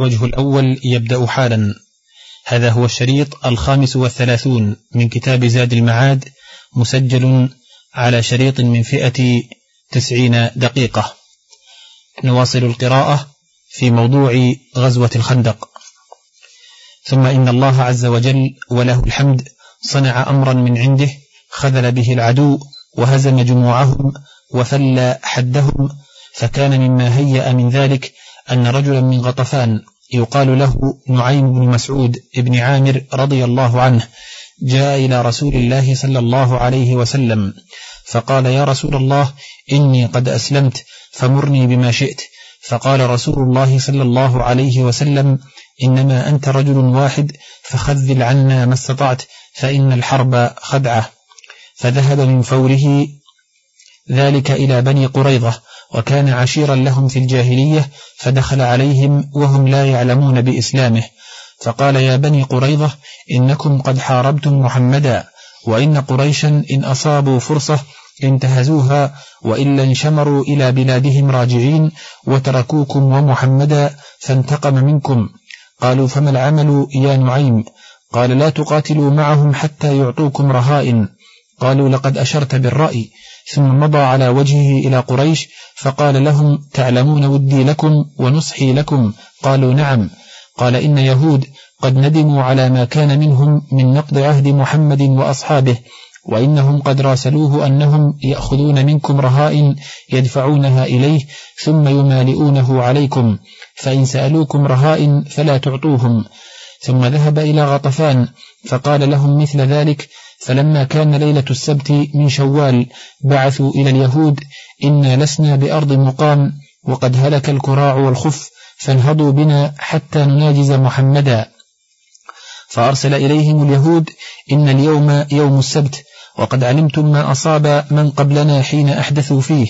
وجه الأول يبدأ حالا. هذا هو الشريط الخامس والثلاثون من كتاب زاد المعاد مسجل على شريط من فئة تسعين دقيقة. نواصل القراءة في موضوع غزوة الخندق. ثم إن الله عز وجل وله الحمد صنع أمرا من عنده خذل به العدو وهزم جموعهم وفل حدهم فكان مما هيأ من ذلك أن رجلا من غطفان يقال له نعيم بن مسعود بن عامر رضي الله عنه جاء إلى رسول الله صلى الله عليه وسلم فقال يا رسول الله إني قد أسلمت فمرني بما شئت. فقال رسول الله صلى الله عليه وسلم إنما أنت رجل واحد فخذل عنا ما استطعت فإن الحرب خدعة. فذهب من فوره ذلك إلى بني قريظة وكان عشيرا لهم في الجاهلية فدخل عليهم وهم لا يعلمون بإسلامه. فقال يا بني قريظة إنكم قد حاربتم محمدا وإن قريشا إن أصابوا فرصة انتهزوها وإلا انشمروا إلى بلادهم راجعين وتركوكم ومحمدا فانتقم منكم. قالوا فما العمل يا نعيم؟ قال لا تقاتلوا معهم حتى يعطوكم رهائن. قالوا لقد أشرت بالرأي. ثم مضى على وجهه إلى قريش فقال لهم تعلمون ودي لكم ونصحي لكم؟ قالوا نعم. قال إن يهود قد ندموا على ما كان منهم من نقض عهد محمد وأصحابه وإنهم قد راسلوه أنهم يأخذون منكم رهائن يدفعونها إليه ثم يمالئونه عليكم فإن سألوكم رهائن فلا تعطوهم. ثم ذهب إلى غطفان فقال لهم مثل ذلك فلما كان ليلة السبت من شوال بعثوا إلى اليهود إنا لسنا بأرض مقام وقد هلك الكراع والخف فانهضوا بنا حتى نناجز محمدا. فأرسل إليهم اليهود إن اليوم يوم السبت وقد علمتم ما أصاب من قبلنا حين أحدثوا فيه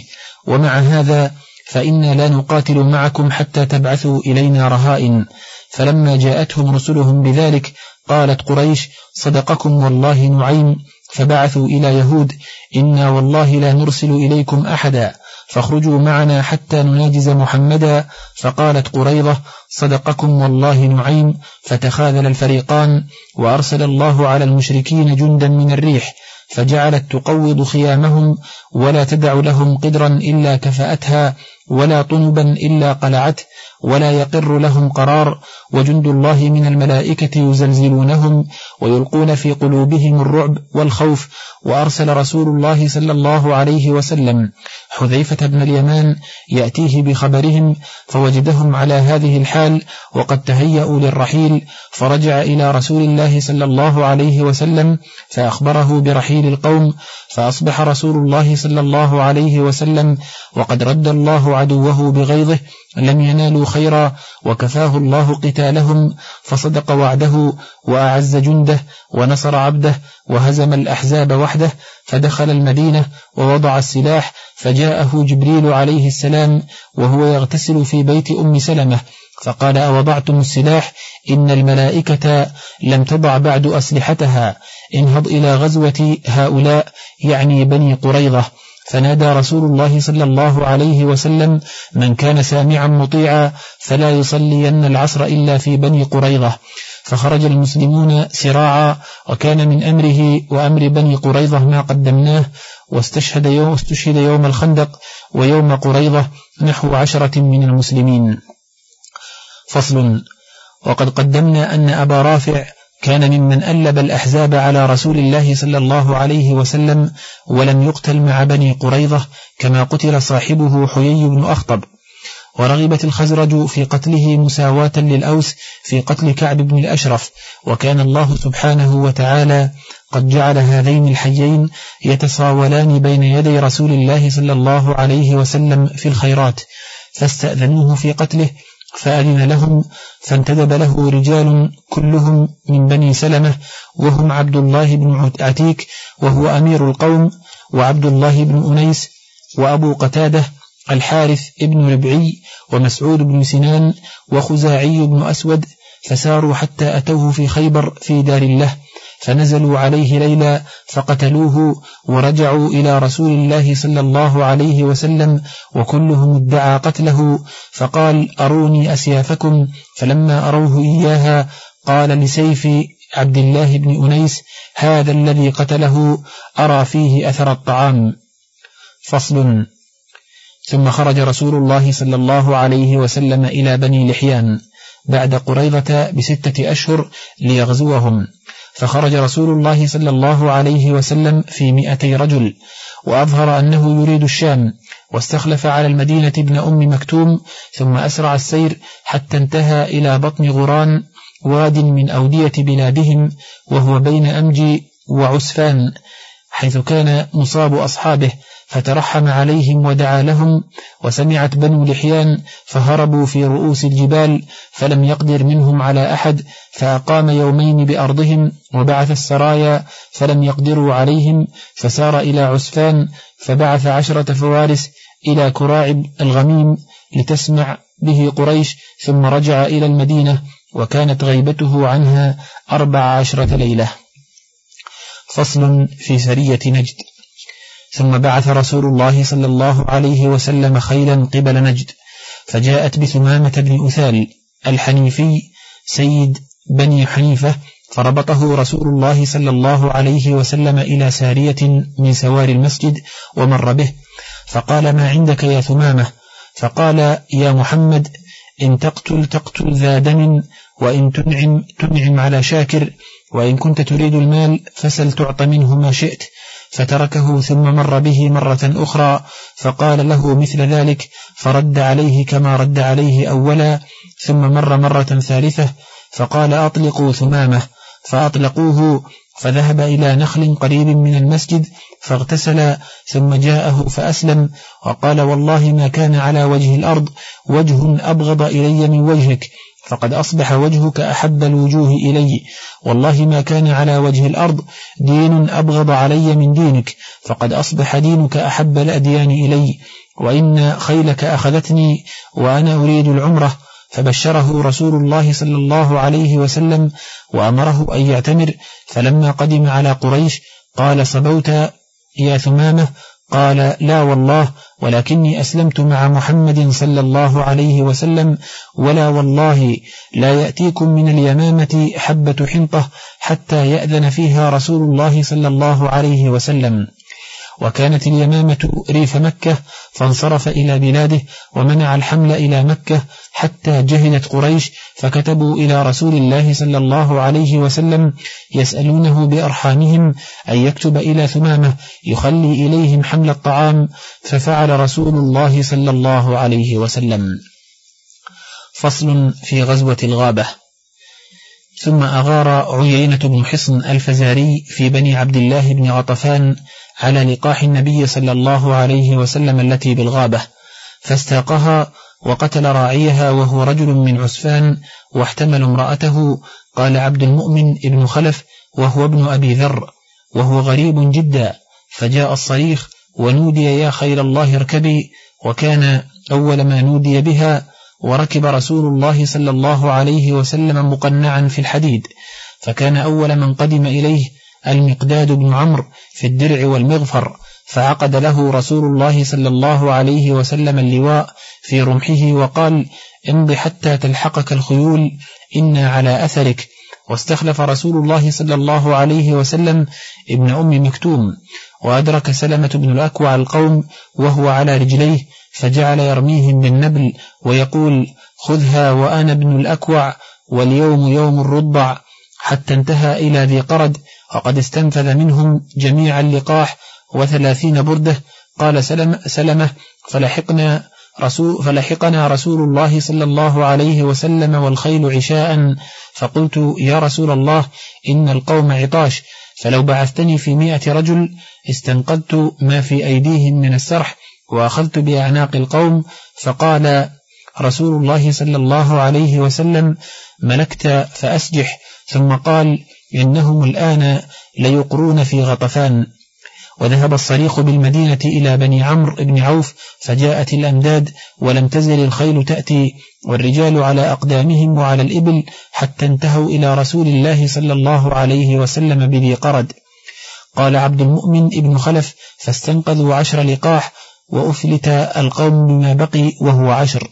ومع هذا فإنا لا نقاتل معكم حتى تبعثوا إلينا رهائن. فلما جاءتهم رسلهم بذلك قالت قريش صدقكم والله نعيم فبعثوا إلى يهود إنا والله لا نرسل إليكم أحدا فاخرجوا معنا حتى نناجز محمدا فقالت قريضة صدقكم والله نعيم فتخاذل الفريقان وأرسل الله على المشركين جندا من الريح فجعلت تقوض خيامهم ولا تدع لهم قدرا إلا كفأتها ولا طنبا إلا قلعته ولا يقر لهم قرار وجند الله من الملائكة يزلزلونهم ويلقون في قلوبهم الرعب والخوف وأرسل رسول الله صلى الله عليه وسلم حذيفة بن اليمان يأتيه بخبرهم فوجدهم على هذه الحال وقد تهيأوا للرحيل فرجع إلى رسول الله صلى الله عليه وسلم فأخبره برحيل القوم فأصبح رسول الله صلى الله عليه وسلم وقد رد الله عدوه بغيظه لم ينالوا خيرا وكفاه الله قتالهم فصدق وعده وأعز جنده ونصر عبده وهزم الأحزاب وحده فدخل المدينة ووضع السلاح فجاءه جبريل عليه السلام وهو يغتسل في بيت أم سلمة فقال أوضعتم السلاح؟ إن الملائكة لم تضع بعد أسلحتها انهض إلى غزوة هؤلاء يعني بني قريظة. فنادى رسول الله صلى الله عليه وسلم من كان سامعا مطيعا فلا يصلين العصر إلا في بني قريظة. فخرج المسلمون سراعا وكان من أمره وأمر بني قريظة ما قدمناه واستشهد يوم, استشهد يوم الخندق ويوم قريظة نحو عشرة من المسلمين. فصل. وقد قدمنا أن أبا رافع كان ممن ألب الأحزاب على رسول الله صلى الله عليه وسلم ولم يقتل مع بني قريظة كما قتل صاحبه حيي بن أخطب. ورغبت الخزرج في قتله مساواة للأوس في قتل كعب بن الأشرف وكان الله سبحانه وتعالى قد جعل هذين الحيين يتصاولان بين يدي رسول الله صلى الله عليه وسلم في الخيرات فاستأذنوه في قتله فأذن لهم فانتدب له رجال كلهم من بني سلمة وهم عبد الله بن عتيك وهو أمير القوم وعبد الله بن أنيس وأبو قتادة الحارث بن ربعي ومسعود بن سنان وخزاعي بن أسود فساروا حتى أتوه في خيبر في دار الله. فنزلوا عليه ليلا فقتلوه ورجعوا إلى رسول الله صلى الله عليه وسلم وكلهم ادعى قتله فقال أروني أسيافكم فلما أروه إياها قال لسيف عبد الله بن أنيس هذا الذي قتله أرى فيه أثر الطعام. فصل. ثم خرج رسول الله صلى الله عليه وسلم إلى بني لحيان بعد قريضة بستة أشهر ليغزوهم. فخرج رسول الله صلى الله عليه وسلم في مئتي رجل وأظهر أنه يريد الشام واستخلف على المدينة ابن أم مكتوم ثم أسرع السير حتى انتهى إلى بطن غران واد من أودية بلادهم وهو بين أمجي وعسفان حيث كان مصاب أصحابه فترحم عليهم ودعا لهم وسمعت بنو لحيان فهربوا في رؤوس الجبال فلم يقدر منهم على أحد فأقام يومين بأرضهم وبعث السرايا فلم يقدروا عليهم فسار إلى عسفان فبعث عشرة فوارس إلى كراعب الغميم لتسمع به قريش ثم رجع إلى المدينة وكانت غيبته عنها أربع عشرة ليلة. فصل في سرية نجد. ثم بعث رسول الله صلى الله عليه وسلم خيلا قبل نجد فجاءت بثمامة بن أثال الحنيفي سيد بني حنيفة فربطه رسول الله صلى الله عليه وسلم إلى سارية من سوار المسجد ومر به فقال ما عندك يا ثمامة؟ فقال يا محمد إن تقتل تقتل ذا دم وإن تنعم تنعم على شاكر وإن كنت تريد المال فسل تعط منه ما شئت فتركه ثم مر به مرة أخرى فقال له مثل ذلك فرد عليه كما رد عليه أولا ثم مر مرة ثالثة فقال أطلقوا ثمامة فأطلقوه فذهب إلى نخل قريب من المسجد فاغتسل ثم جاءه فأسلم وقال والله ما كان على وجه الأرض وجه أبغض إلي من وجهك فقد أصبح وجهك أحب الوجوه إلي. والله ما كان على وجه الأرض دين أبغض علي من دينك فقد أصبح دينك أحب الأديان إلي. وإن خيلك أخذتني وأنا أريد العمرة. فبشره رسول الله صلى الله عليه وسلم وأمره أن يعتمر. فلما قدم على قريش قال صبوت يا ثمامة قال لا والله ولكني أسلمت مع محمد صلى الله عليه وسلم ولا والله لا يأتيكم من اليمامة حبة حنطة حتى يأذن فيها رسول الله صلى الله عليه وسلم. وكانت اليمامة ريف مكة فانصرف إلى بلاده ومنع الحمل إلى مكة حتى جهلت قريش فكتبوا إلى رسول الله صلى الله عليه وسلم يسألونه بأرحامهم أن يكتب إلى ثمامة يخلي إليهم حمل الطعام ففعل رسول الله صلى الله عليه وسلم. فصل في غزوة الغابة. ثم أغار عيينة بن حصن الفزاري في بني عبد الله بن غطفان على لقاح النبي صلى الله عليه وسلم التي بالغابة فاستاقها وقتل راعيها وهو رجل من عسفان واحتمل امرأته قال عبد المؤمن ابن خلف وهو ابن أبي ذر وهو غريب جدا فجاء الصريخ ونودي يا خير الله اركبي وكان أول ما نودي بها وركب رسول الله صلى الله عليه وسلم مقنعا في الحديد فكان أول من قدم إليه المقداد بن عمرو في الدرع والمغفر فعقد له رسول الله صلى الله عليه وسلم اللواء في رمحه وقال امض حتى تلحقك الخيول إنا على أثرك. واستخلف رسول الله صلى الله عليه وسلم ابن أم مكتوم وأدرك سلمة بن الأكوع القوم وهو على رجليه فجعل يرميهم بالنبل ويقول خذها وأنا ابن الأكوع واليوم يوم الرضع حتى انتهى إلى ذي قرد وقد استنفذ منهم جميع اللقاح وثلاثين بردة. قال سلم سلمة فلحقنا رسول فلحقنا رسول الله صلى الله عليه وسلم والخيل عشاء. فقلت يا رسول الله إن القوم عطاش فلو بعثتني في مئة رجل استنقذت ما في أيديهم من السرح وأخذت بأعناق القوم فقال رسول الله صلى الله عليه وسلم ملكت فأسجح. ثم قال إنهم الآن ليقرون في غطفان. وذهب الصريخ بالمدينة إلى بني عمرو بن عوف فجاءت الأمداد ولم تزل الخيل تأتي والرجال على أقدامهم وعلى الإبل حتى انتهوا إلى رسول الله صلى الله عليه وسلم بذي قرد. قال عبد المؤمن ابن خلف فاستنقذوا عشر لقاح وأفلت القوم بما بقي وهو عشر.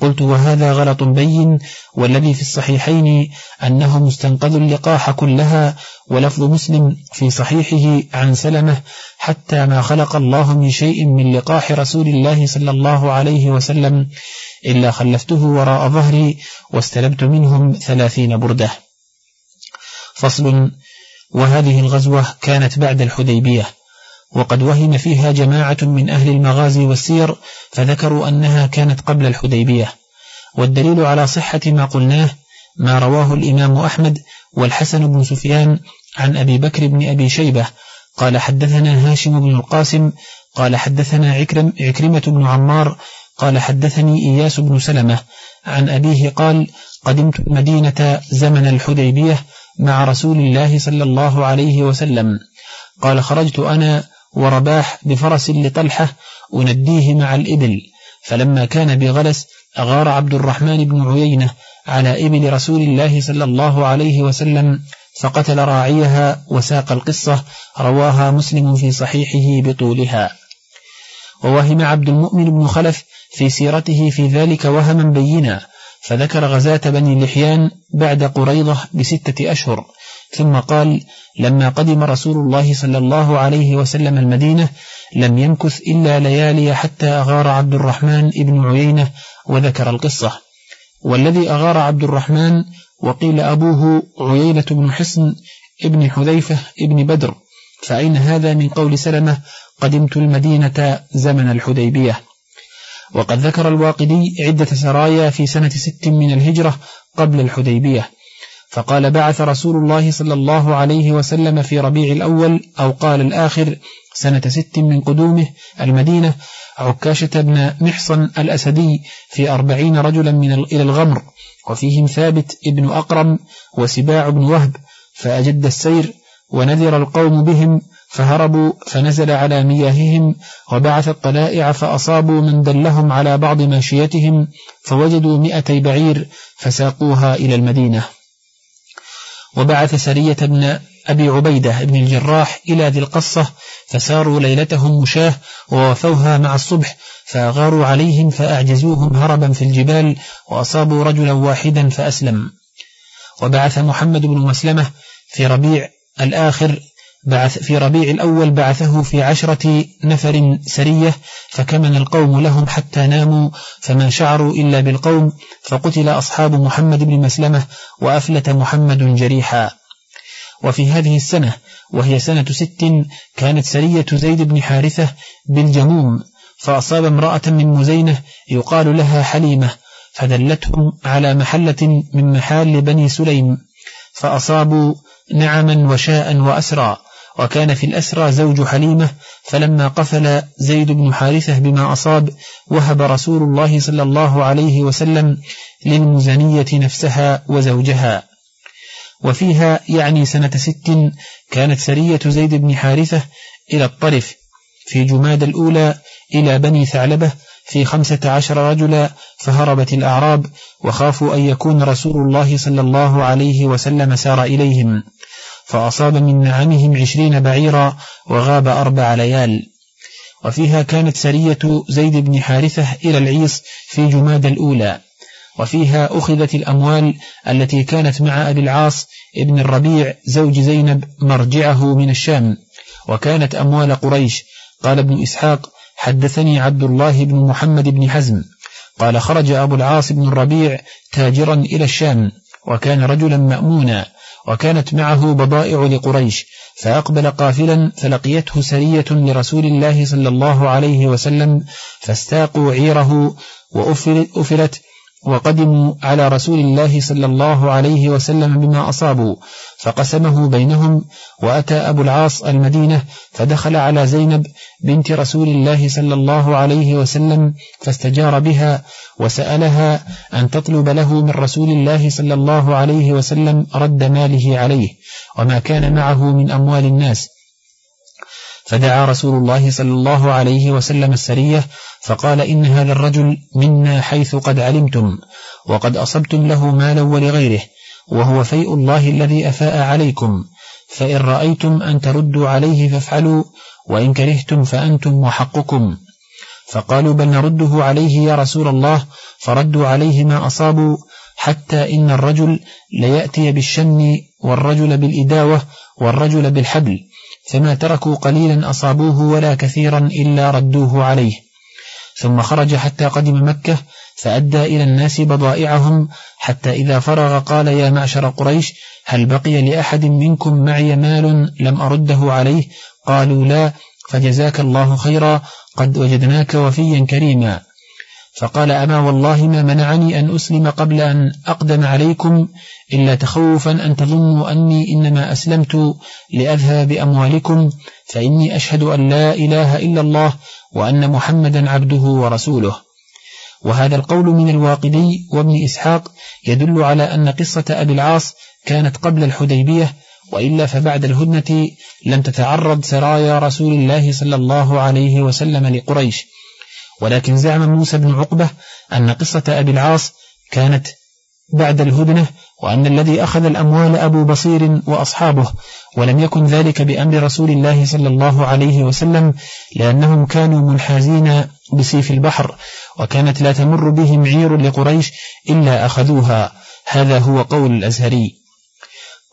قلت وهذا غلط بين والذي في الصحيحين أنه مستنقذ اللقاح كلها ولفظ مسلم في صحيحه عن سلمة حتى ما خلق الله من شيء من لقاح رسول الله صلى الله عليه وسلم إلا خلفته وراء ظهري واستلبت منهم ثلاثين بردة. فصل وهذه الغزوة كانت بعد الحديبية. وقد وهم فيها جماعة من أهل المغازي والسير فذكروا أنها كانت قبل الحديبية. والدليل على صحة ما قلناه ما رواه الإمام أحمد والحسن بن سفيان عن أبي بكر بن أبي شيبة. قال حدثنا هاشم بن القاسم قال حدثنا عكرم عكرمة بن عمار قال حدثني إياس بن سلمة. عن أبيه قال قدمت المدينة زمن الحديبية مع رسول الله صلى الله عليه وسلم. قال خرجت أنا ورباح بفرس لطلحة أنديه مع الإبل فلما كان بغلس أغار عبد الرحمن بن عيينة على إبل رسول الله صلى الله عليه وسلم فقتل راعيها وساق القصة رواها مسلم في صحيحه بطولها. ووهم عبد المؤمن بن خلف في سيرته في ذلك وهما بينا فذكر غزاة بني لحيان بعد قريضة بستة أشهر ثم قال لما قدم رسول الله صلى الله عليه وسلم المدينة لم يمكث إلا ليالي حتى أغار عبد الرحمن ابن عيينة وذكر القصة. والذي أغار عبد الرحمن وقيل أبوه عيينة بن حصن ابن حذيفة ابن بدر فأين هذا من قول سلمة قدمت المدينة زمن الحديبية؟ وقد ذكر الواقدي عدة سرايا في سنة ست من الهجرة قبل الحديبية. فقال بعث رسول الله صلى الله عليه وسلم في ربيع الأول أو قال الآخر سنة ست من قدومه المدينة عكاشة بن محصن الأسدي في أربعين رجلا من إلى الغمر وفيهم ثابت ابن أقرم وسباع بن وهب فأجد السير ونذر القوم بهم فهربوا فنزل على مياههم وبعث الطلائع فأصابوا من دلهم على بعض ماشيتهم فوجدوا مئتي بعير فساقوها إلى المدينة. وبعث سرية ابن أبي عبيدة بن الجراح إلى ذي القصة فساروا ليلتهم مشاة ووفوها مع الصبح فأغاروا عليهم فأعجزوهم هربا في الجبال وأصابوا رجلا واحدا فأسلم. وبعث محمد بن مسلمة في ربيع الآخر بعث في ربيع الأول بعثه في عشرة نفر سرية فكمن القوم لهم حتى ناموا فما شعروا إلا بالقوم فقتل أصحاب محمد بن مسلمة وأفلت محمد جريحا. وفي هذه السنة وهي سنة ست كانت سرية زيد بن حارثة بالجموم فأصاب امرأة من مزينة يقال لها حليمة فدلتهم على محلة من محال بني سليم فأصابوا نعما وشاء وأسرى وكان في الأسرى زوج حليمة فلما قفل زيد بن حارثة بما أصاب وهب رسول الله صلى الله عليه وسلم للمزنية نفسها وزوجها. وفيها يعني سنة ست كانت سرية زيد بن حارثة إلى الطرف في جماد الأولى إلى بني ثعلبة في خمسة عشر رجلا فهربت الأعراب وخافوا أن يكون رسول الله صلى الله عليه وسلم سار إليهم. فأصاب من نعمهم عشرين بعيرا وغاب أربع ليال. وفيها كانت سرية زيد بن حارثة إلى العيص في جماد الأولى. وفيها أخذت الأموال التي كانت مع أبي العاص ابن الربيع زوج زينب مرجعه من الشام. وكانت أموال قريش. قال ابن إسحاق حدثني عبد الله بن محمد بن حزم. قال خرج أبو العاص بن الربيع تاجرا إلى الشام وكان رجلا مأمونا. وكانت معه بضائع لقريش فأقبل قافلا فلقيته سرية لرسول الله صلى الله عليه وسلم فاستاقوا عيره وأفلت وقدموا على رسول الله صلى الله عليه وسلم بما أصابوا فقسمه بينهم وأتى أبو العاص المدينة فدخل على زينب بنت رسول الله صلى الله عليه وسلم فاستجار بها وسألها أن تطلب له من رسول الله صلى الله عليه وسلم رد ماله عليه وما كان معه من أموال الناس. فدعا رسول الله صلى الله عليه وسلم السرية فقال إن هذا الرجل منا حيث قد علمتم وقد أصبتم له مالا ولغيره وهو فيء الله الذي أفاء عليكم فإن رأيتم أن تردوا عليه فافعلوا وإن كرهتم فأنتم وحقكم فقالوا بل نرده عليه يا رسول الله فردوا عليه ما أصابوا حتى إن الرجل ليأتي بالشن والرجل بالإداوة والرجل بالحبل. فما تركوا قليلا أصابوه ولا كثيرا إلا ردوه عليه. ثم خرج حتى قدم مكة فأدى إلى الناس بضائعهم حتى إذا فرغ قال يا معشر قريش هل بقي لأحد منكم معي مال لم أرده عليه؟ قالوا لا فجزاك الله خيرا قد وجدناك وفيا كريما. فقال أما والله ما منعني أن أسلم قبل أن أقدم عليكم إلا تخوفا أن تظنوا أني إنما أسلمت لأذهب بأموالكم فإني أشهد أن لا إله إلا الله وأن محمدا عبده ورسوله. وهذا القول من الواقدي وابن إسحاق يدل على أن قصة أبي العاص كانت قبل الحديبية وإلا فبعد الهدنة لم تتعرض سرايا رسول الله صلى الله عليه وسلم لقريش. ولكن زعم موسى بن عقبة أن قصة أبي العاص كانت بعد الهدنة وأن الذي أخذ الأموال أبو بصير وأصحابه ولم يكن ذلك بأمر رسول الله صلى الله عليه وسلم لأنهم كانوا منحازين بسيف البحر وكانت لا تمر بهم عير لقريش إلا أخذوها. هذا هو قول الأزهري.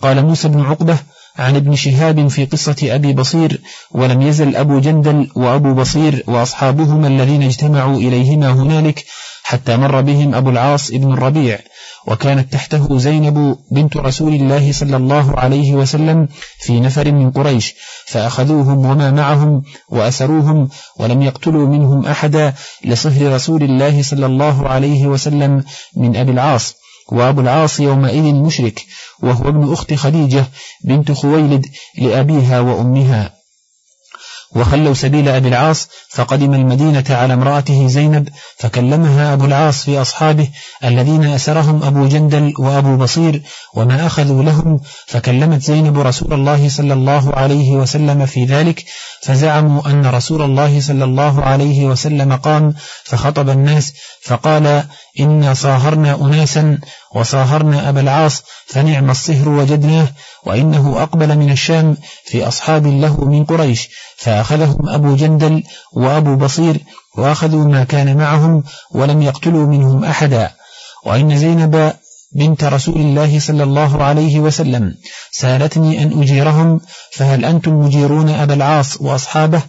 قال موسى بن عقبة عن ابن شهاب في قصة أبي بصير ولم يزل أبو جندل وأبو بصير وأصحابهما الذين اجتمعوا إليهما هنالك حتى مر بهم أبو العاص ابن الربيع. وكانت تحته زينب بنت رسول الله صلى الله عليه وسلم في نفر من قريش فأخذوهم وما معهم وأسروهم ولم يقتلوا منهم أحدا لصهر رسول الله صلى الله عليه وسلم من أبي العاص. وأبو العاص يومئذ مشرك وهو ابن أخت خديجة بنت خويلد لأبيها وأمها. وخلوا سبيل أبي العاص فقدم المدينة على امرأته زينب فكلمها أبو العاص في أصحابه الذين أسرهم أبو جندل وأبو بصير وما أخذوا لهم فكلمت زينب رسول الله صلى الله عليه وسلم في ذلك فزعموا أن رسول الله صلى الله عليه وسلم قام فخطب الناس فقال إنا صاهرنا أناسا وصاهرنا أبا العاص فنعم الصهر وجدناه وإنه أقبل من الشام في أصحاب له من قريش فأخذهم أبو جندل وأبو بصير وأخذوا ما كان معهم ولم يقتلوا منهم أحدا وإن زينب بنت رسول الله صلى الله عليه وسلم سالتني أن أجيرهم فهل أنتم مجيرون أبا العاص وأصحابه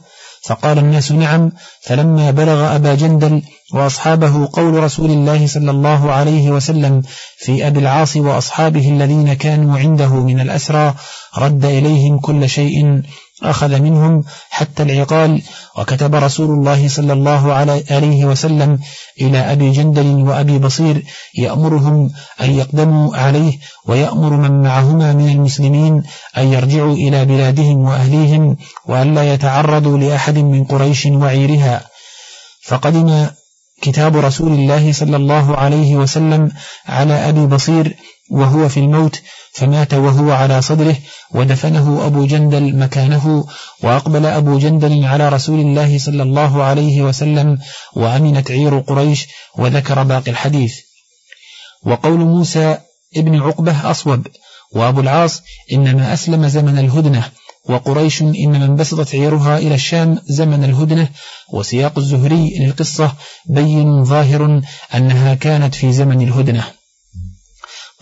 فقال الناس نعم فلما بلغ أبا جندل وأصحابه قول رسول الله صلى الله عليه وسلم في أبي العاص وأصحابه الذين كانوا عنده من الأسرى رد إليهم كل شيء أخذ منهم حتى العقال. وكتب رسول الله صلى الله عليه وسلم إلى أبي جندل وأبي بصير يأمرهم أن يقدموا عليه ويأمر من معهما من المسلمين أن يرجعوا إلى بلادهم وأهليهم وأن لا يتعرضوا لأحد من قريش وعيرها. فقدم كتاب رسول الله صلى الله عليه وسلم على أبي بصير وهو في الموت فمات وهو على صدره ودفنه أبو جندل مكانه وأقبل أبو جندل على رسول الله صلى الله عليه وسلم وأمنت عير قريش وذكر باقي الحديث. وقول موسى ابن عقبة أصوب وأبو العاص إنما أسلم زمن الهدنة وقريش إنما انبسطت عيرها إلى الشام زمن الهدنة وسياق الزهري للقصة بين ظاهر أنها كانت في زمن الهدنة.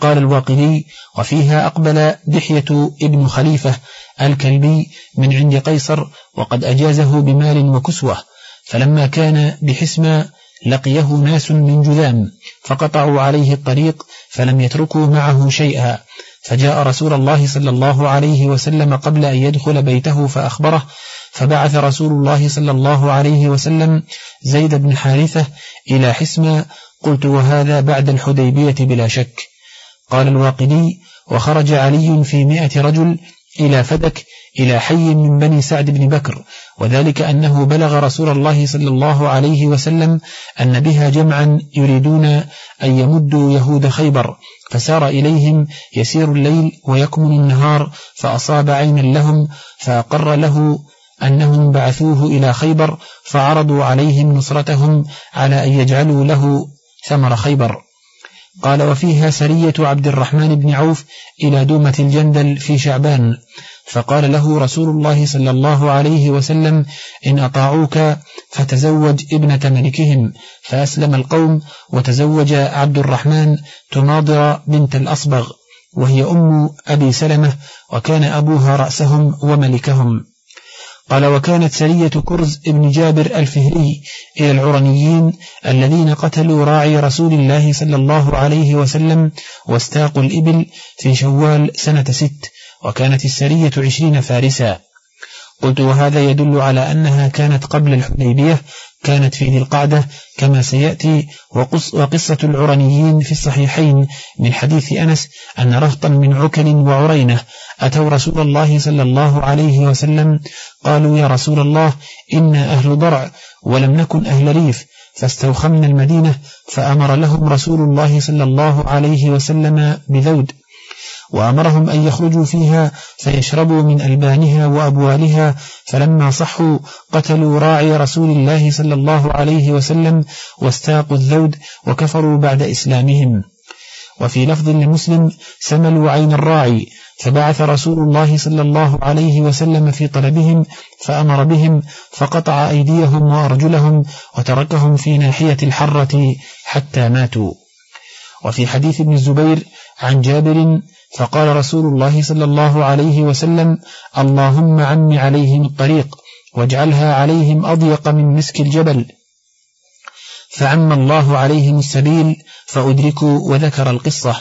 قال الواقدي وفيها أقبل دحية ابن خليفة الكلبي من عند قيصر وقد أجازه بمال وكسوة فلما كان بحسمى لقيه ناس من جذام فقطعوا عليه الطريق فلم يتركوا معه شيئا فجاء رسول الله صلى الله عليه وسلم قبل أن يدخل بيته فأخبره فبعث رسول الله صلى الله عليه وسلم زيد بن حارثة إلى حسمى قلت وهذا بعد الحديبية بلا شك. قال الواقدي وخرج علي في مئة رجل إلى فدك إلى حي من بني سعد بن بكر وذلك أنه بلغ رسول الله صلى الله عليه وسلم أن بها جمعا يريدون أن يمدوا يهود خيبر فسار إليهم يسير الليل ويكمن النهار فأصاب عينا لهم فأقر له أنهم بعثوه إلى خيبر فعرضوا عليهم نصرتهم على أن يجعلوا له ثمر خيبر. قال وفيها سرية عبد الرحمن بن عوف إلى دومة الجندل في شعبان فقال له رسول الله صلى الله عليه وسلم إن أطاعوك فتزوج ابنة ملكهم. فأسلم القوم وتزوج عبد الرحمن تناضر بنت الأصبغ وهي أم أبي سلمة وكان أبوها رأسهم وملكهم. قال وكانت سرية كرز ابن جابر الفهري إلى العرنيين الذين قتلوا راعي رسول الله صلى الله عليه وسلم واستاقوا الإبل في شوال سنة ست وكانت السرية عشرين فارسا. قلت وهذا يدل على أنها كانت قبل الحديبية كانت في ذي القعدة كما سيأتي وقص وقصة العرنيين في الصحيحين من حديث أنس أن رهطا من عكل وعرينة أتوا رسول الله صلى الله عليه وسلم قالوا يا رسول الله إنا أهل ضرع ولم نكن أهل ريف. فاستوخمنا المدينة فأمر لهم رسول الله صلى الله عليه وسلم بذود. وأمرهم أن يخرجوا فيها فيشربوا من ألبانها وأبوالها فلما صحوا قتلوا راعي رسول الله صلى الله عليه وسلم واستاقوا الذود وكفروا بعد إسلامهم. وفي لفظ لمسلم سملوا عين الراعي فبعث رسول الله صلى الله عليه وسلم في طلبهم فأمر بهم فقطع أيديهم وأرجلهم وتركهم في ناحية الحرة حتى ماتوا. وفي حديث ابن الزبير عن جابر فقال رسول الله صلى الله عليه وسلم اللهم عم عليهم الطريق واجعلها عليهم أضيق من مسك الجبل. فعم الله عليهم السبيل فأدركوا وذكر القصة.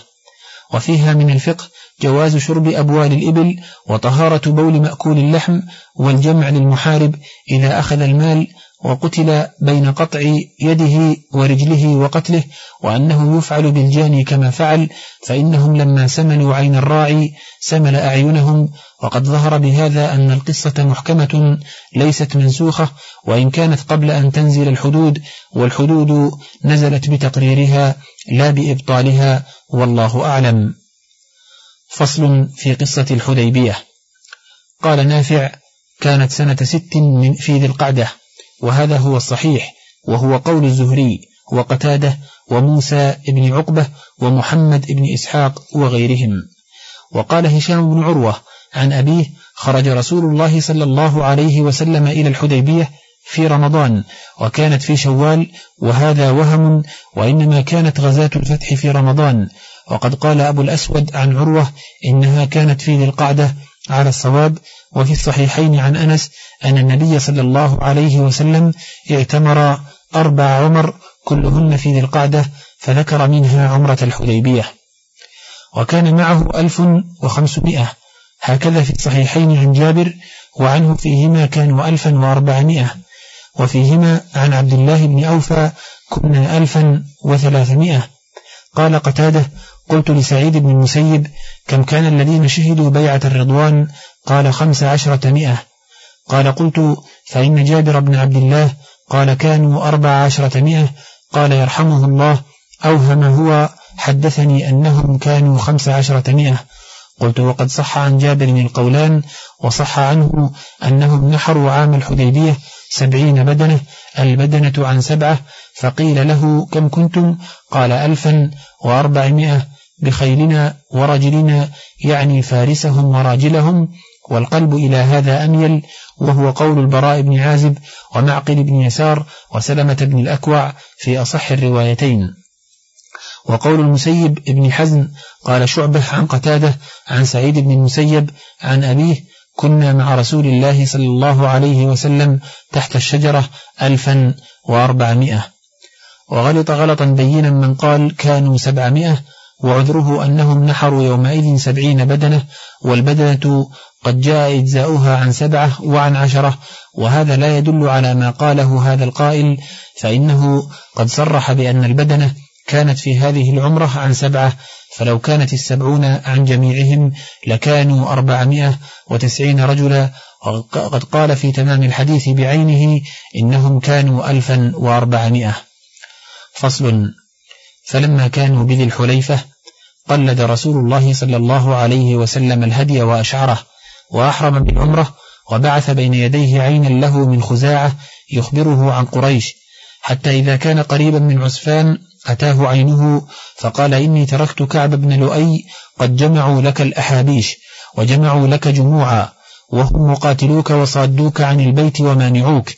وفيها من الفقه جواز شرب أبوال الإبل وطهارة بول مأكول اللحم والجمع للمحارب إذا أخذ المال وقتل بين قطع يده ورجله وقتله وأنه يفعل بالجاني كما فعل فإنهم لما سملوا عين الراعي سمل أعينهم وقد ظهر بهذا أن القصة محكمة ليست منسوخة وإن كانت قبل أن تنزل الحدود والحدود نزلت بتقريرها لا بإبطالها والله أعلم. فصل في قصة الحديبية. قال نافع كانت سنة ست من في ذي القعدة. وهذا هو الصحيح وهو قول الزهري وقتاده وموسى بن عقبة ومحمد بن إسحاق وغيرهم. وقال هشام بن عروة عن أبيه خرج رسول الله صلى الله عليه وسلم إلى الحديبية في رمضان وكانت في شوال وهذا وهم وإنما كانت غزاة الفتح في رمضان. وقد قال أبو الأسود عن عروة إنها كانت في ذي القعدة على الصواب وفي الصحيحين عن أنس أن النبي صلى الله عليه وسلم اعتمر أربع عمر كلهن في ذي القعدة فذكر منها عمرة الحديبية. وكان معه ألف وخمسمائة. هكذا في الصحيحين عن جابر وعنه فيهما كانوا ألفا وأربعمائة. وفيهما عن عبد الله بن أوفى كنا ألفا وثلاثمائة. قال قتادة قلت لسعيد بن المسيب كم كان الذين شهدوا بيعة الرضوان؟ قال خمس عشرة مئة. قال قلت فإن جابر بن عبد الله قال كانوا أربع عشرة مئة. قال يرحمه الله أوهم هو حدثني أنهم كانوا خمس عشرة مئة. قلت وقد صح عن جابر القولان وصح عنه أنهم نحروا عام الحديبية سبعين بدنة البدنة عن سبعة فقيل له كم كنتم؟ قال ألفا وأربعمائة. بخيلنا ورجلنا يعني فارسهم وراجلهم والقلب إلى هذا أميل وهو قول البراء بن عازب ومعقل بن يسار وسلمة بن الأكوع في أصح الروايتين. وقول المسيب ابن حزن قال شعبة عن قتادة عن سعيد بن المسيب عن أبيه كنا مع رسول الله صلى الله عليه وسلم تحت الشجرة ألفا وأربعمائة. وغلط غلطا بينا من قال كانوا سبعمائة وعذره أنهم نحروا يومئذ سبعين بدنة والبدنة قد جاء إجزاؤها عن سبعة وعن عشرة وهذا لا يدل على ما قاله هذا القائل فإنه قد صرح بأن البدنة كانت في هذه العمرة عن سبعة فلو كانت السبعون عن جميعهم لكانوا أربعمائة وتسعين رجلا وقد قال في تمام الحديث بعينه إنهم كانوا ألفا وأربعمائة. فصل. فلما كانوا بذي الحليفة قلد رسول الله صلى الله عليه وسلم الهدي وأشعره وأحرم بالعمرة وبعث بين يديه عينا له من خزاعة يخبره عن قريش حتى إذا كان قريبا من عسفان أتاه عينه فقال إني تركت كعب بن لؤي قد جمعوا لك الأحابيش وجمعوا لك جموعا وهم مقاتلوك وصادوك عن البيت ومانعوك.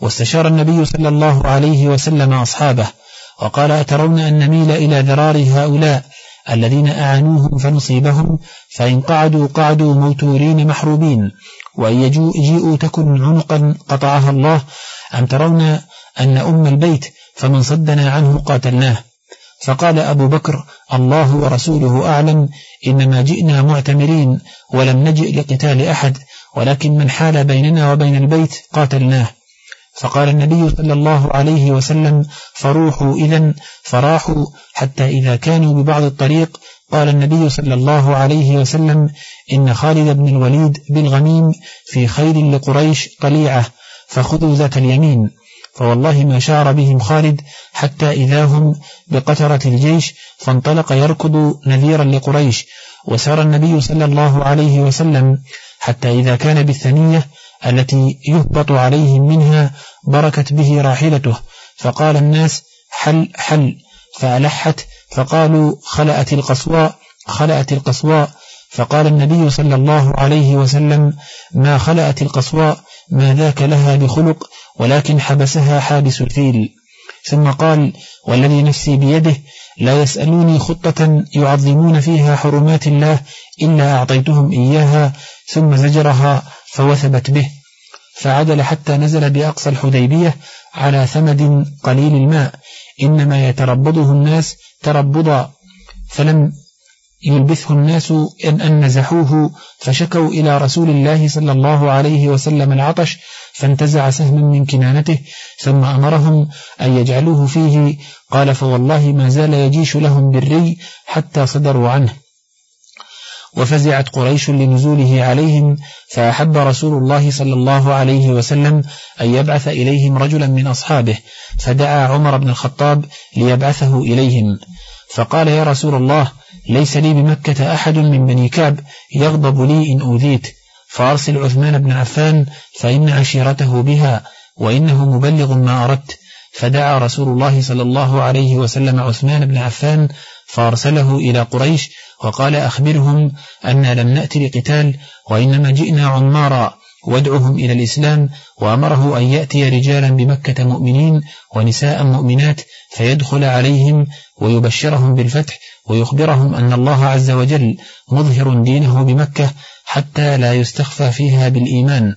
واستشار النبي صلى الله عليه وسلم أصحابه وقال أترون أن نميل إلى ذرار هؤلاء؟ الذين أعانوهم فنصيبهم فإن قعدوا قعدوا موتورين محروبين. وإن يجيئوا تكن عنقا قطعها الله. أم ترون أن أم البيت فمن صدنا عنه قاتلناه. فقال أبو بكر الله ورسوله أعلم إنما جئنا معتمرين ولم نجئ لقتال أحد ولكن من حال بيننا وبين البيت قاتلناه. فقال النبي صلى الله عليه وسلم فروحوا إذا. فراحوا حتى إذا كانوا ببعض الطريق قال النبي صلى الله عليه وسلم إن خالد بن الوليد بالغميم في خير لقريش طليعة فخذوا ذات اليمين. فوالله ما شعر بهم خالد حتى إذا هم بقترة الجيش فانطلق يركض نذيرا لقريش وسار النبي صلى الله عليه وسلم حتى إذا كان بالثنية التي يهبط عليهم منها بركت به راحلته. فقال الناس حل حل. فألحت فقالوا خلأت القصواء خلأت القصواء. فقال النبي صلى الله عليه وسلم ما خلأت القصواء ما ذاك لها بخلق ولكن حبسها حابس الفيل. ثم قال والذي نفسي بيده لا يسألوني خطة يعظمون فيها حرمات الله إلا أعطيتهم إياها. ثم زجرها فوثبت به فعدل حتى نزل بأقصى الحديبية على ثمد قليل الماء إنما يتربضه الناس تربضا فلم يلبثه الناس إن, أن نزحوه فشكوا إلى رسول الله صلى الله عليه وسلم العطش فانتزع سهما من كنانته ثم أمرهم أن يجعلوه فيه قال فوالله ما زال يجيش لهم بالري حتى صدروا عنه. وفزعت قريش لنزوله عليهم فأحب رسول الله صلى الله عليه وسلم أن يبعث إليهم رجلا من أصحابه فدعا عمر بن الخطاب ليبعثه إليهم. فقال يا رسول الله ليس لي بمكة أحد من بني كعب يغضب لي إن أوذيت فأرسل عثمان بن عفان فإن عشيرته بها وإنه مبلغ ما أردت. فدعا رسول الله صلى الله عليه وسلم عثمان بن عفان فأرسله إلى قريش وقال أخبرهم أن لم نأتي لقتال وإنما جئنا عمارا وادعهم إلى الإسلام وأمره أن يأتي رجالا بمكة مؤمنين ونساء مؤمنات فيدخل عليهم ويبشرهم بالفتح ويخبرهم أن الله عز وجل مظهر دينه بمكة حتى لا يستخفى فيها بالإيمان.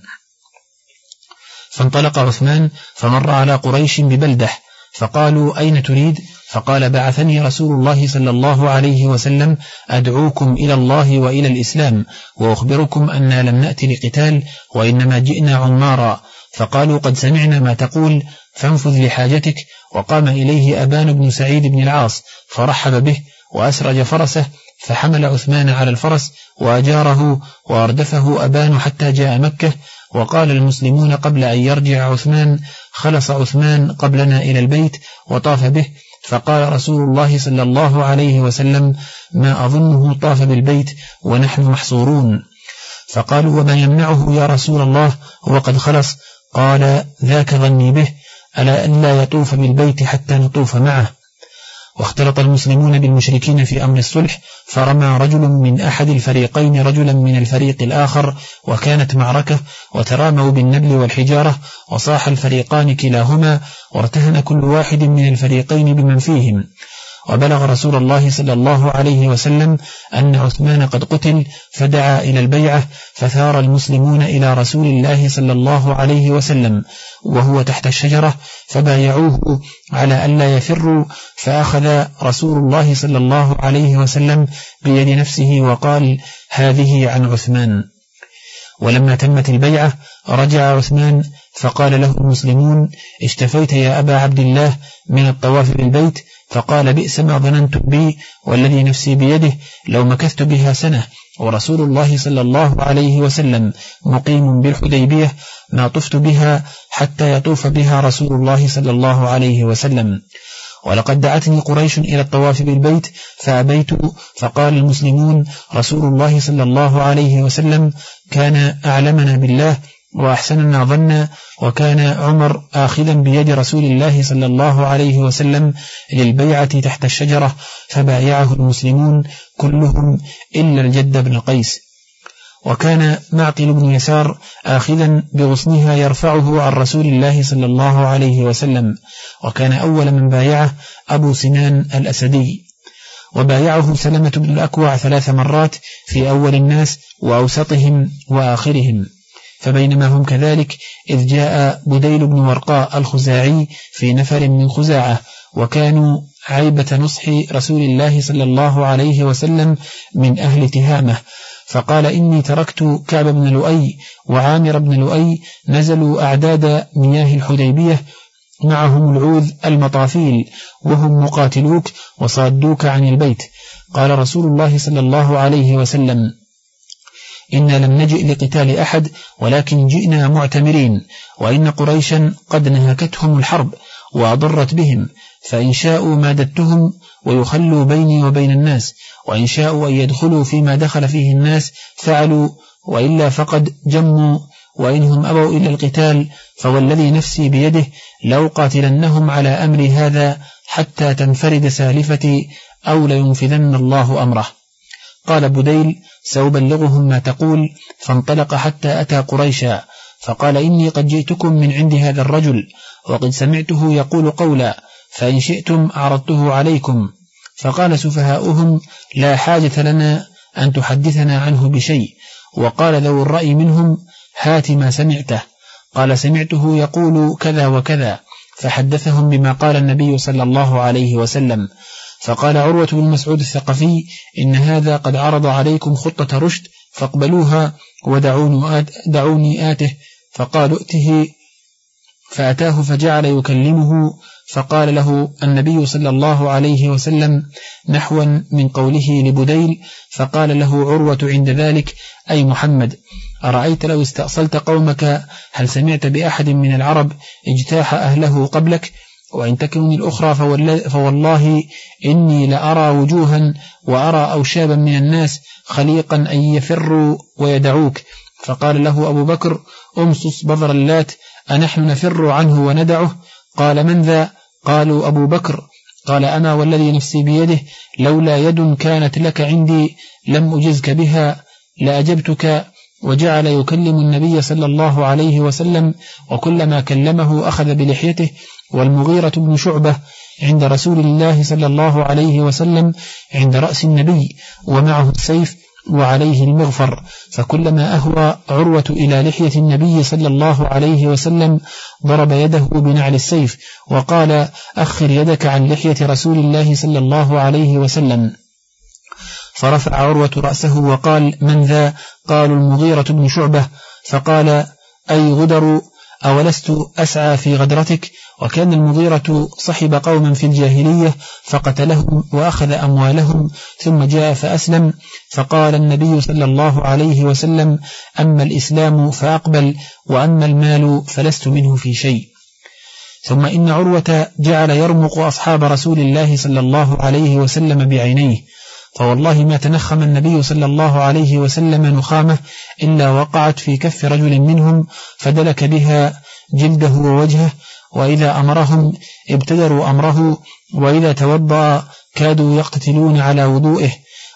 فانطلق عثمان فمر على قريش ببلدة فقالوا أين تريد؟ فقال بعثني رسول الله صلى الله عليه وسلم أدعوكم إلى الله وإلى الإسلام وأخبركم أننا لم نأتي لقتال وإنما جئنا عمارا. فقالوا قد سمعنا ما تقول فانفذ لحاجتك. وقام إليه أبان بن سعيد بن العاص فرحب به وأسرج فرسه فحمل عثمان على الفرس وأجاره وأردفه أبان حتى جاء مكة. وقال المسلمون قبل أن يرجع عثمان خلص عثمان قبلنا إلى البيت وطاف به فقال رسول الله صلى الله عليه وسلم ما أظنه طاف بالبيت ونحن محصورون. فقالوا وما يمنعه يا رسول الله؟ وقد خلص. قال ذاك ظني به ألا أن لا يطوف بالبيت حتى نطوف معه. واختلط المسلمون بالمشركين في أمر الصلح فرمى رجل من أحد الفريقين رجلا من الفريق الآخر وكانت معركة وتراموا بالنبل والحجارة وصاح الفريقان كلاهما وارتهن كل واحد من الفريقين بمن فيهم. وبلغ رسول الله صلى الله عليه وسلم أن عثمان قد قتل فدعا إلى البيعة فثار المسلمون إلى رسول الله صلى الله عليه وسلم وهو تحت الشجرة فبايعوه على أن لا يفروا فأخذ رسول الله صلى الله عليه وسلم بيد نفسه وقال هذه عن عثمان. ولما تمت البيعة رجع عثمان فقال له المسلمون اشتفيت يا أبا عبد الله من الطواف بالبيت فقال بئس ما ظننت بي والذي نفسي بيده لو مكثت بها سنة ورسول الله صلى الله عليه وسلم مقيم بالحديبية ما طفت بها حتى يطوف بها رسول الله صلى الله عليه وسلم. ولقد دعتني قريش إلى الطواف بالبيت فأبيت فقال المسلمون رسول الله صلى الله عليه وسلم كان أعلمنا بالله وأحسننا ظنا وكان عمر آخذا بيد رسول الله صلى الله عليه وسلم للبيعة تحت الشجرة فبايعه المسلمون كلهم إلا الجد بن قيس وكان معقل بن يسار آخذا بغصنها يرفعه عن رسول الله صلى الله عليه وسلم وكان أول من بايعه أبو سنان الأسدي. وبايعه سلمة بن الأكوع ثلاث مرات في أول الناس وأوسطهم وآخرهم. فبينما هم كذلك إذ جاء بديل بن ورقاء الخزاعي في نفر من خزاعة وكانوا عيبة نصح رسول الله صلى الله عليه وسلم من أهل تهامة. فقال إني تركت كعب بن لؤي وعامر بن لؤي نزلوا أعداد مياه الحديبية معهم العوذ المطافيل وهم مقاتلوك وصادوك عن البيت. قال رسول الله صلى الله عليه وسلم إنا لم نجئ لقتال أحد ولكن جئنا معتمرين وإن قريشا قد نهكتهم الحرب وأضرت بهم فإن شاءوا مادتهم ويخلوا بيني وبين الناس وإن شاءوا أن يدخلوا فيما دخل فيه الناس فعلوا وإلا فقد جموا وإنهم أبوا إلى القتال فوالذي نفسي بيده لو قاتلنهم على أمر هذا حتى تنفرد سالفتي أو لينفذن الله أمره. قال بديل سأبلغهم ما تقول. فانطلق حتى أتى قريشا فقال إني قد جئتكم من عند هذا الرجل وقد سمعته يقول قولا فإن شئتم أعرضته عليكم. فقال سفهاؤهم لا حاجة لنا أن تحدثنا عنه بشيء. وقال ذو الرأي منهم هات ما سمعته. قال سمعته يقول كذا وكذا. فحدثهم بما قال النبي صلى الله عليه وسلم. فقال عروة بن مسعود الثقفي إن هذا قد عرض عليكم خطة رشد فاقبلوها ودعوني, آت دعوني آته فقال ائته فأتاه فجعل يكلمه فقال له النبي صلى الله عليه وسلم نحوا من قوله لبديل فقال له عروة عند ذلك أي محمد أرأيت لو استأصلت قومك هل سمعت بأحد من العرب اجتاح أهله قبلك وإن تكن الأخرى فوالله إني لأرى وجوها وأرى أوشابا من الناس خليقا أن يفروا ويدعوك. فقال له أبو بكر أمصص بذر اللات أنحن نفر عنه وندعه؟ قال من ذا؟ قالوا أبو بكر. قال أنا والذي نفسي بيده لولا يد كانت لك عندي لم أجزك بها لأجبتك وجعل يكلم النبي صلى الله عليه وسلم وكلما كلمه أخذ بلحيته والمغيرة بن شعبة عند رسول الله صلى الله عليه وسلم عند رأس النبي ومعه السيف وعليه المغفر فكلما أهوى عروة إلى لحية النبي صلى الله عليه وسلم ضرب يده بنعل السيف وقال أخر يدك عن لحية رسول الله صلى الله عليه وسلم. فرفع عروة رأسه وقال من ذا؟ قالوا المغيرة بن شعبة. فقال أي غدر أولست أسعى في غدرتك؟ وكان المغيرة صحب قوما في الجاهلية فقتلهم وأخذ أموالهم ثم جاء فأسلم فقال النبي صلى الله عليه وسلم أما الإسلام فأقبل وأما المال فلست منه في شيء. ثم إن عروة جعل يرمق أصحاب رسول الله صلى الله عليه وسلم بعينيه فوالله ما تنخم النبي صلى الله عليه وسلم نخامة إلا وقعت في كف رجل منهم فدلك بها جلده ووجهه وإذا أمرهم ابتدروا أمره وإذا توضأ كادوا يقتتلون على وضوئه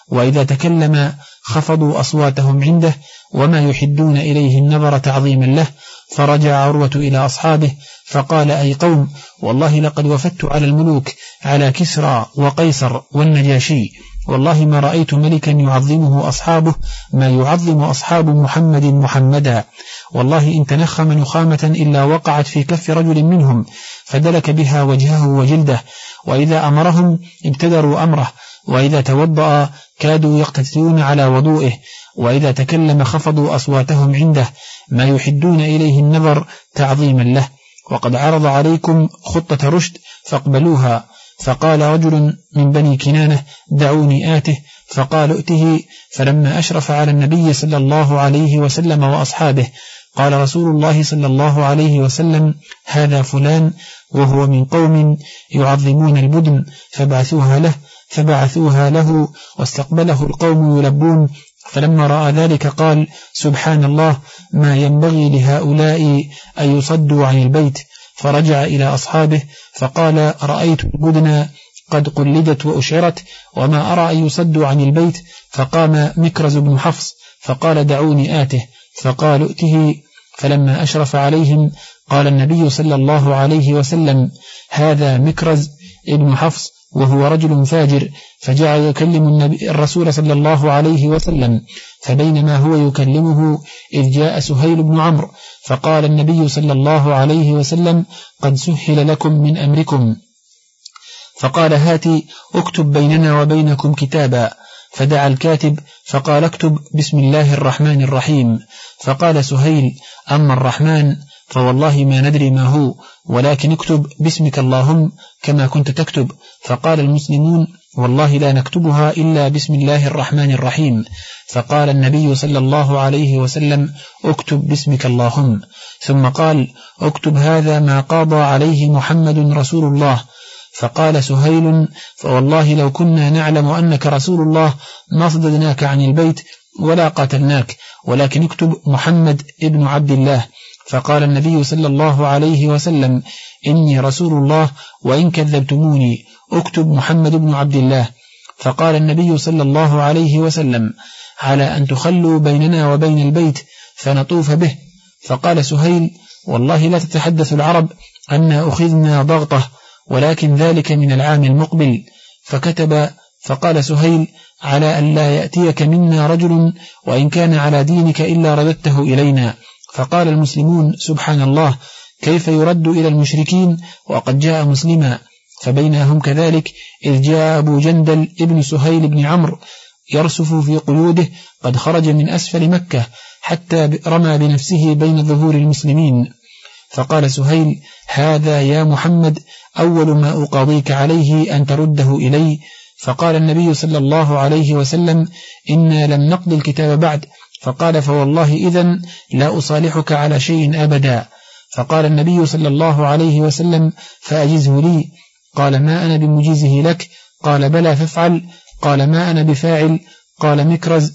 وإذا تكلم خفضوا أصواتهم عنده وما يحدون إليه النظر تعظيما له فرجع عروة إلى أصحابه فقال أي قوم والله لقد وفدت على الملوك على كسرى وقيصر والنجاشي. والله ما رأيت ملكا يعظمه أصحابه ما يعظم أصحاب محمد محمدا. والله إن تنخم نخامة إلا وقعت في كف رجل منهم فدلك بها وجهه وجلده. وإذا أمرهم ابتدروا أمره وإذا توضأ كادوا يقتتلون على وضوئه. وإذا تكلم خفضوا أصواتهم عنده ما يحدون إليه النظر تعظيما له. وقد عرض عليكم خطة رشد فاقبلوها. فقال رجل من بني كنانة دعوني آته. فقال ائته. فلما أشرف على النبي صلى الله عليه وسلم وأصحابه قال رسول الله صلى الله عليه وسلم هذا فلان وهو من قوم يعظمون البدن فبعثوها له فبعثوها له واستقبله القوم يلبون. فلما رأى ذلك قال سبحان الله ما ينبغي لهؤلاء أن يصدوا عن البيت. فرجع إلى أصحابه فقال رأيت البدن قد قلدت وأشعرت وما أرى أن يصدوا عن البيت فقام مكرز بن حفص فقال دعوني آته فقال ائته فلما أشرف عليهم قال النبي صلى الله عليه وسلم هذا مكرز ابن حفص وهو رجل فاجر فجعل يكلم النبي الرسول صلى الله عليه وسلم فبينما هو يكلمه إذ جاء سهيل بن عمرو فقال النبي صلى الله عليه وسلم قد سهل لكم من أمركم. فقال هاتي اكتب بيننا وبينكم كتابا. فدعا الكاتب فقال اكتب بسم الله الرحمن الرحيم. فقال سهيل أما الرحمن فوالله ما ندري ما هو ولكن اكتب باسمك اللهم كما كنت تكتب. فقال المسلمون والله لا نكتبها إلا بسم الله الرحمن الرحيم. فقال النبي صلى الله عليه وسلم اكتب باسمك اللهم. ثم قال اكتب هذا ما قاضى عليه محمد رسول الله. فقال سهيل فوالله لو كنا نعلم أنك رسول الله ما صددناك عن البيت ولا قاتلناك ولكن اكتب محمد ابن عبد الله. فقال النبي صلى الله عليه وسلم إني رسول الله وإن كذبتموني اكتب محمد بن عبد الله. فقال النبي صلى الله عليه وسلم على أن تخلوا بيننا وبين البيت فنطوف به. فقال سهيل والله لا تتحدث العرب أن أخذنا ضغطة ولكن ذلك من العام المقبل. فكتب فقال سهيل على أن لا يأتيك منا رجل وإن كان على دينك إلا رددته إلينا. فقال المسلمون سبحان الله كيف يرد إلى المشركين وقد جاء مسلما؟ فبينهم كذلك إذ جاء أبو جندل ابن سهيل بن عمرو يرسف في قيوده قد خرج من أسفل مكة حتى رمى بنفسه بين ظهور المسلمين. فقال سهيل هذا يا محمد أول ما أقاضيك عليه أن ترده إلي. فقال النبي صلى الله عليه وسلم إنا لم نقضي الكتاب بعد. فقال فوالله إذا لا أصالحك على شيء أبدا. فقال النبي صلى الله عليه وسلم فأجزه لي. قال ما أنا بمجيزه لك. قال بلى فافعل. قال ما أنا بفاعل؟ قال مكرز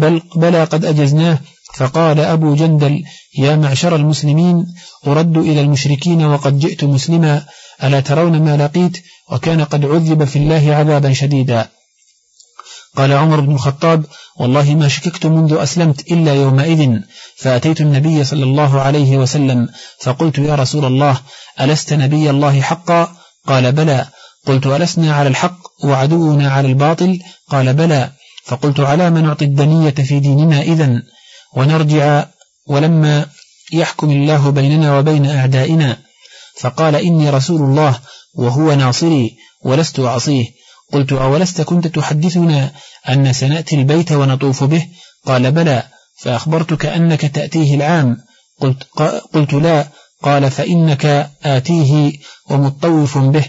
بل بلى قد أجزناه. فقال أبو جندل يا معشر المسلمين أرد إلى المشركين وقد جئت مسلما ألا ترون ما لقيت؟ وكان قد عذب في الله عذابا شديدا. قال عمر بن الخطاب والله ما شككت منذ أسلمت إلا يومئذ فأتيت النبي صلى الله عليه وسلم فقلت يا رسول الله ألست نبي الله حقا؟ قال بلى. قلت ألسنا على الحق وعدونا على الباطل؟ قال بلى. فقلت على ما نعطي الدنية في ديننا إذن؟ ونرجع ولما يحكم الله بيننا وبين أعدائنا. فقال إني رسول الله وهو ناصري ولست أعصيه. قلت أولست كنت تحدثنا أن سنأتي البيت ونطوف به؟ قال بلى. فأخبرتك أنك تأتيه العام. قلت, قلت لا. قال فإنك آتيه ومطوف به.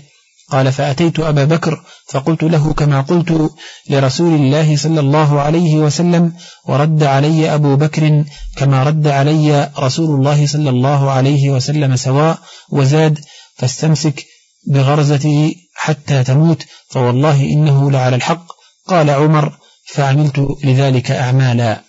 قال فأتيت أبا بكر فقلت له كما قلت لرسول الله صلى الله عليه وسلم ورد علي أبو بكر كما رد علي رسول الله صلى الله عليه وسلم سواء وزاد فاستمسك بغرزته حتى تموت فوالله إنه لعلى الحق. قال عمر فعملت لذلك أعمالا.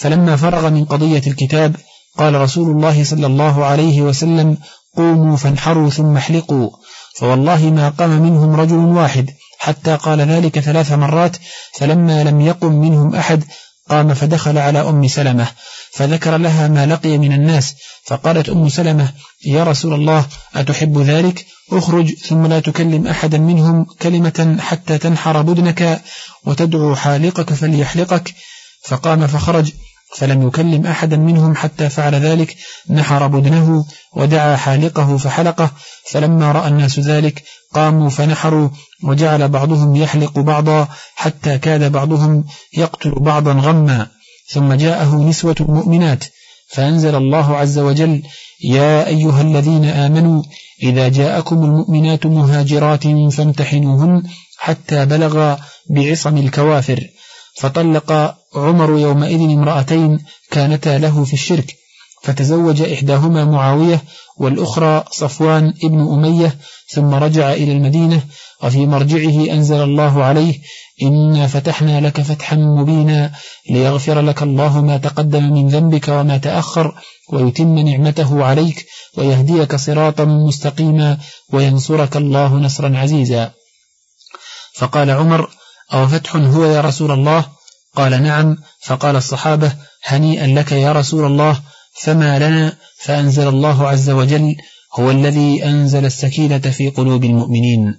فلما فرغ من قضية الكتاب قال رسول الله صلى الله عليه وسلم قوموا فانحروا ثم احلقوا. فوالله ما قام منهم رجل واحد حتى قال ذلك ثلاث مرات فلما لم يقم منهم أحد قام فدخل على أم سلمة فذكر لها ما لقي من الناس فقالت أم سلمة يا رسول الله أتحب ذلك؟ اخرج ثم لا تكلم أحدا منهم كلمة حتى تنحر بدنك وتدعو حالقك فليحلقك. فقام فخرج. فلم يكلم أحدا منهم حتى فعل ذلك نحر بدنه ودعا حالقه فحلقه فلما رأى الناس ذلك قاموا فنحروا وجعل بعضهم يحلق بعضا حتى كاد بعضهم يقتل بعضا غما. ثم جاءه نسوة مؤمنات فأنزل الله عز وجل يا أيها الذين آمنوا إذا جاءكم المؤمنات مهاجرات فامتحنوهن حتى بلغ بعصم الكوافر فطلق عمر يومئذ امرأتين كانتا له في الشرك فتزوج إحداهما معاوية والأخرى صفوان ابن أمية ثم رجع إلى المدينة وفي مرجعه أنزل الله عليه إنا فتحنا لك فتحا مبينا ليغفر لك الله ما تقدم من ذنبك وما تأخر ويتم نعمته عليك ويهديك صراطا مستقيما وينصرك الله نصرا عزيزا. فقال عمر أو فتح هو يا رسول الله؟ قال نعم فقال الصحابة هنيئا لك يا رسول الله فما لنا فأنزل الله عز وجل هو الذي أنزل السكينة في قلوب المؤمنين.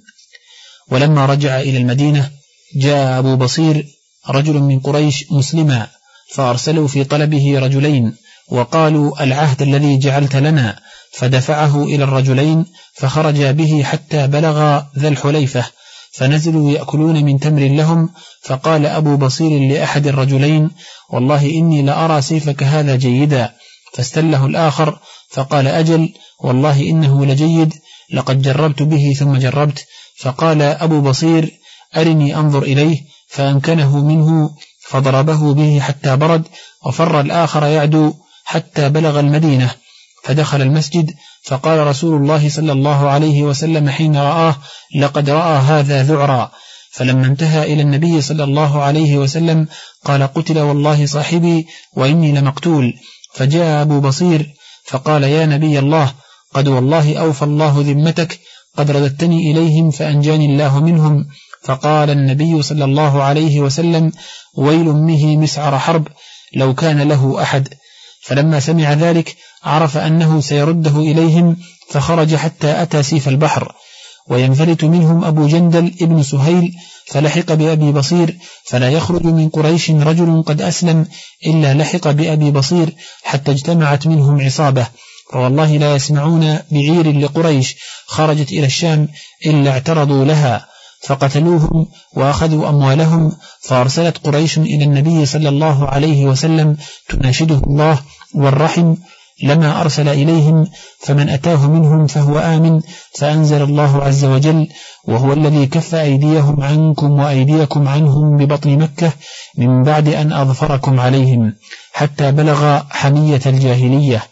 ولما رجع إلى المدينة جاء أبو بصير رجل من قريش مسلما فأرسلوا في طلبه رجلين وقالوا العهد الذي جعلت لنا فدفعه إلى الرجلين فخرجا به حتى بلغ ذا الحليفة فنزلوا يأكلون من تمر لهم فقال أبو بصير لأحد الرجلين والله إني لأرى سيفك هذا جيدا. فاستله الآخر فقال أجل والله إنه لجيد لقد جربت به ثم جربت. فقال أبو بصير أرني أنظر إليه فأمكنه منه فضربه به حتى برد وفر الآخر يعدو حتى بلغ المدينة. فدخل المسجد فقال رسول الله صلى الله عليه وسلم حين رآه لقد رأى هذا ذعرا. فلما انتهى إلى النبي صلى الله عليه وسلم قال قتل والله صاحبي وإني لمقتول. فجاء أبو بصير فقال يا نبي الله قد والله أوفى الله ذمتك قد رددتني إليهم فأنجاني الله منهم. فقال النبي صلى الله عليه وسلم ويل منه مسعر حرب لو كان له أحد. فلما سمع ذلك عرف أنه سيرده إليهم فخرج حتى أتى سيف البحر وينفلت منهم أبو جندل ابن سهيل فلحق بأبي بصير فلا يخرج من قريش رجل قد أسلم إلا لحق بأبي بصير حتى اجتمعت منهم عصابة فوالله لا يسمعون بعير لقريش خرجت إلى الشام إلا اعترضوا لها فقتلوهم وأخذوا أموالهم فأرسلت قريش إلى النبي صلى الله عليه وسلم تناشده الله والرحم لما أرسل إليهم فمن أتاه منهم فهو آمن فأنزل الله عز وجل وهو الذي كف أيديهم عنكم وأيديكم عنهم ببطن مكة من بعد أن أظفركم عليهم حتى بلغ حمية الجاهلية.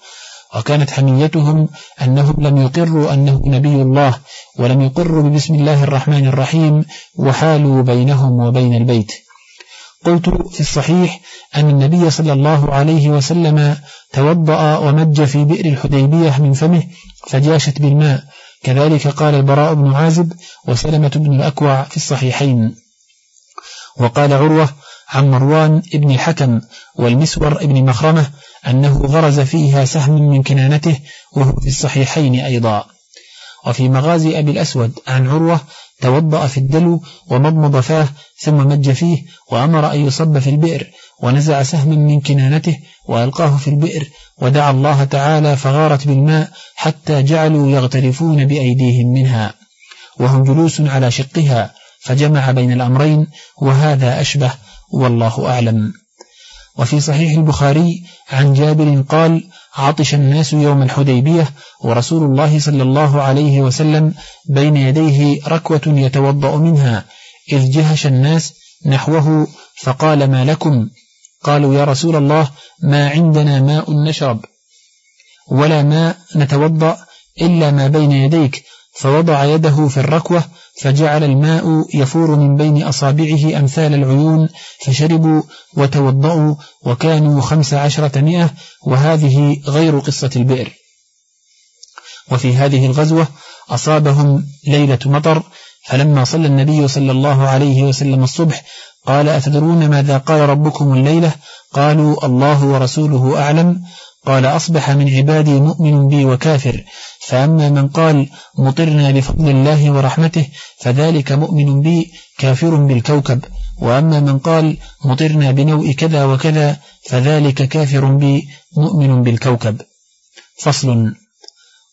وكانت حميتهم أنهم لم يقروا أنه نبي الله ولم يقروا ببسم الله الرحمن الرحيم وحالوا بينهم وبين البيت. قلت في الصحيح أن النبي صلى الله عليه وسلم توضأ ومج في بئر الحديبية من فمه فجاشت بالماء. كذلك قال البراء بن عازب وسلمة بن الأكوع في الصحيحين. وقال عروة عن مروان ابن الحكم والمسور ابن مخرمة أنه غرز فيها سهم من كنانته وهو في الصحيحين أيضا. وفي مغازي أبي الأسود عن عروة توضأ في الدلو ومضمض فاه ثم مج فيه وأمر أن يصب في البئر ونزع سهما من كنانته وألقاه في البئر ودعا الله تعالى فغارت بالماء حتى جعلوا يغترفون بأيديهم منها. وهم جلوس على شقها فجمع بين الأمرين وهذا أشبه والله أعلم. وفي صحيح البخاري عن جابر قال عطش الناس يوم الحديبية ورسول الله صلى الله عليه وسلم بين يديه ركوة يتوضأ منها إذ جهش الناس نحوه فقال ما لكم؟ قالوا يا رسول الله ما عندنا ماء نشرب. ولا ماء نتوضأ إلا ما بين يديك فوضع يده في الركوة فجعل الماء يفور من بين أصابعه أمثال العيون فشربوا وتوضأوا وكانوا خمس عشرة مئة وهذه غير قصة البئر. وفي هذه الغزوة أصابهم ليلة مطر فلما صلى النبي صلى الله عليه وسلم الصبح قال أتدرون ماذا قال ربكم الليلة؟ قالوا الله ورسوله أعلم. قال أصبح من عبادي مؤمن بي وكافر. فأما من قال مطرنا بفضل الله ورحمته فذلك مؤمن بي كافر بالكوكب. وأما من قال مطرنا بنوء كذا وكذا فذلك كافر بي مؤمن بالكوكب. فصل.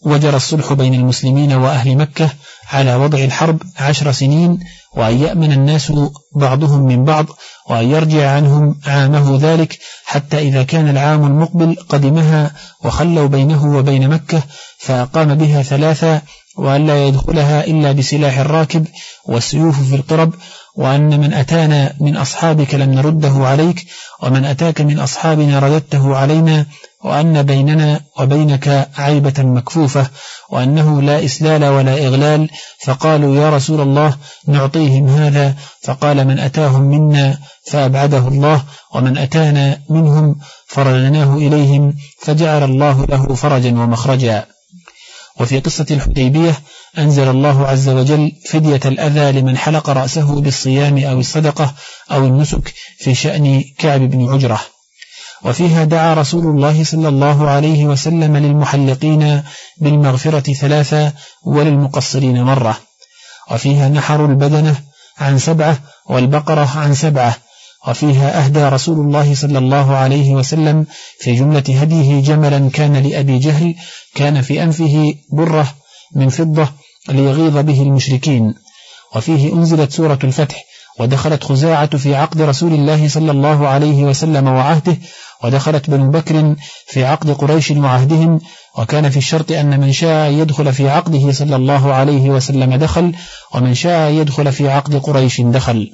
وجرى الصلح بين المسلمين وأهل مكة على وضع الحرب عشر سنين وأن يأمن الناس بعضهم من بعض وأن يرجع عنهم عامه ذلك حتى إذا كان العام المقبل قدمها وخلوا بينه وبين مكة فأقام بها ثلاثة وأن لا يدخلها إلا بسلاح الراكب والسيوف في القرب وأن من أتانا من أصحابك لم نرده عليك ومن أتاك من أصحابنا رددته علينا وأن بيننا وبينك عيبة مكفوفة وأنه لا إسلال ولا إغلال. فقالوا يا رسول الله نعطيهم هذا. فقال من أتاهم منا فأبعده الله ومن أتانا منهم فرجناه إليهم فجعل الله له فرجا ومخرجا. وفي قصة الحديبية أنزل الله عز وجل فدية الأذى لمن حلق رأسه بالصيام أو الصدقة أو النسك في شأن كعب بن عجرة. وفيها دعا رسول الله صلى الله عليه وسلم للمحلقين بالمغفرة ثلاثة وللمقصرين مرة. وفيها نحر البدنة عن سبعة والبقرة عن سبعة. وفيها أهدى رسول الله صلى الله عليه وسلم في جملة هديه جملا كان لأبي جهل كان في أنفه برة من فضة ليغيظ به المشركين. وفيه أنزلت سورة الفتح ودخلت خزاعة في عقد رسول الله صلى الله عليه وسلم وعهده ودخلت بنو بكر في عقد قريش وعهدهم وكان في الشرط أن من شاء يدخل في عقده صلى الله عليه وسلم دخل ومن شاء يدخل في عقد قريش دخل.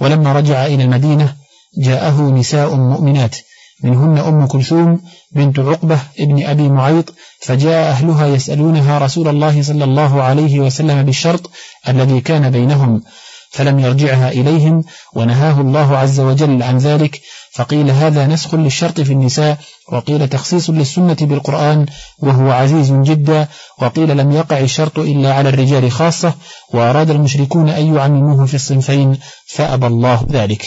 ولما رجع إلى المدينة جاءه نساء مؤمنات منهن أم كلثوم بنت عقبة ابن أبي معيط فجاء أهلها يسألونها رسول الله صلى الله عليه وسلم بالشرط الذي كان بينهم. فلم يرجعها إليهم ونهاه الله عز وجل عن ذلك فقيل هذا نسخ للشرط في النساء وقيل تخصيص للسنة بالقرآن وهو عزيز جدا وقيل لم يقع الشرط إلا على الرجال خاصة وأراد المشركون أن يعمموه في الصنفين فأبى الله ذلك.